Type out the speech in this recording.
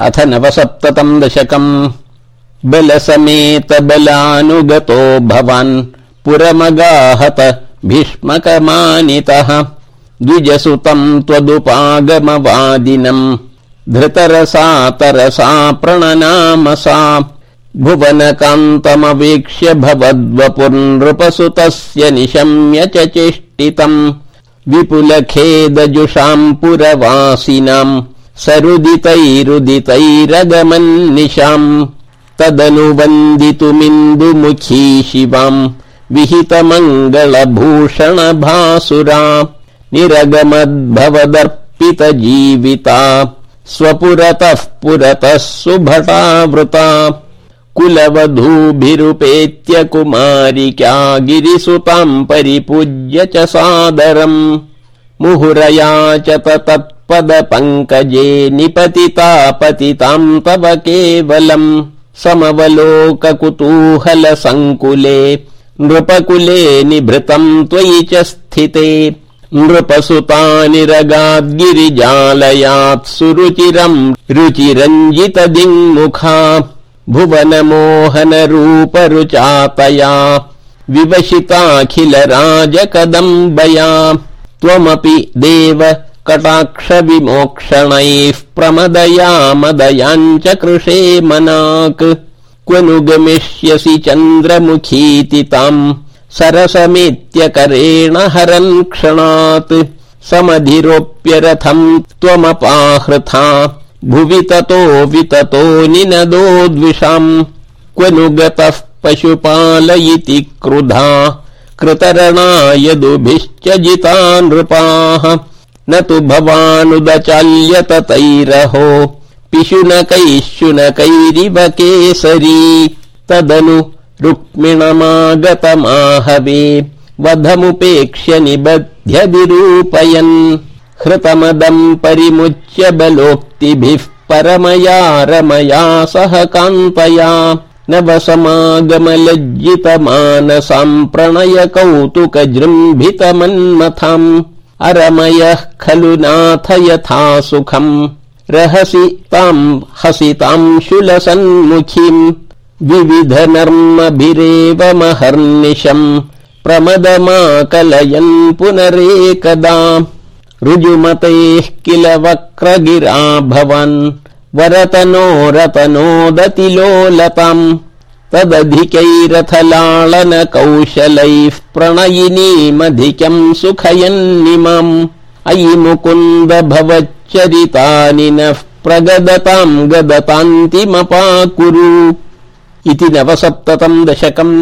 अथ नवसप्ततम् दशकम्। बलसमेत बलानुगतो भवान् पुरमगाहत भीष्मकमानितः। द्विजसुतम् त्वदुपागमवादिनम् धृतरसा तरसा प्रणनामसा। भुवनकान्तमवीक्ष्य भवद्वपुर्नृपसुतस्य निशम्य च चेष्टितम् विपुलखेदजुषाम् पुरवासिनाम् सरुदितैरुदितैरगमन्निशाम् तदनुवन्दितुमिन्दुमुखी शिवाम् विहितमङ्गलभूषण भासुरा निरगमद्भवदर्पितजीविता स्वपुरतः पुरतः सुभटावृता कुलवधूभिरुपेत्य कुमारिका गिरिसुताम् परिपूज्य च सादरम् मुहुरया च तत्पद पङ्कजे निपतिता पतिताम् तव केवलम् समवलोक कुतूहल सङ्कुले नृपकुले निभृतम् त्वयि च स्थिते। नृपसुतानिरगाद्गिरिजालयात् सुरुचिरम् रुचिरञ्जित दिङ्मुखा भुवन मोहन रूपरुचातया विवशिताखिल राजकदम्बया त्वमपि देव कटाक्ष विमोक्षणैः प्रमदया मदयाम् च कृषे मनाक्। क्व नु गमिष्यसि चन्द्रमुखीति ताम्। सरसमेत्यकरेण हरन् क्षणात्। समधिरोप्य रथम् त्वमपाहृथा। भुवि ततो विततो निनदो द्विषाम्। क्व नु गतः पशुपालयिति क्रुधा। कृतरणा यदुभिश्च जिता नृपाः न तु भवानुदचाल्यत तैरहो पिशुनकैशुनकैरिव केसरी। तदनु रुक्मिणमागतमाहवे। वधमुपेक्ष्य निबध्य विरूपयन्। हृतमदम् परिमुच्य बलोक्तिभिः परमया रमया सह कान्तया। नवसमागम लज्जित अरमयः खलु नाथ यथा सुखम्। रहसि ताम् हसिताम् शुलसन्मुखीम्। विविध नर्मभिरेव महर्निशम्। प्रमदमाकलयन् पुनरेकदा। रुजुमतेः किल वक्रगिरा भवन् वरतनो रतनोदतिलोलताम् तदधिकैरथलाळन कौशलैः प्रणयिनीमधिकम् सुखयन्निमाम्। अयि मुकुन्द भवच्चरितानि नः प्रगदताम् गदतान्तिमपाकुरु। इति नवसप्ततम् दशकम्